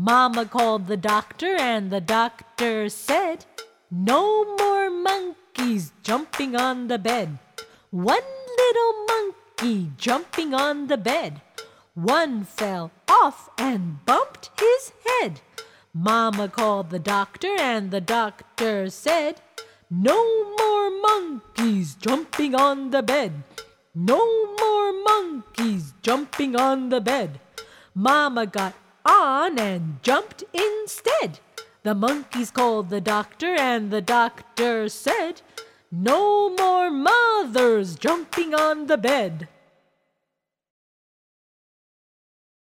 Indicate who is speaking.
Speaker 1: Mama called the doctor, and the doctor said, No more monkeys jumping on the bed. One little monkey jumping on the bed. One fell off and bumped his head. Mama called the doctor, and the doctor said, No more monkeys jumping on the bed. No more monkeys jumping on the bed. Mama got on and jumped instead. The monkeys called the doctor, and the doctor said, No more mothers jumping on the bed.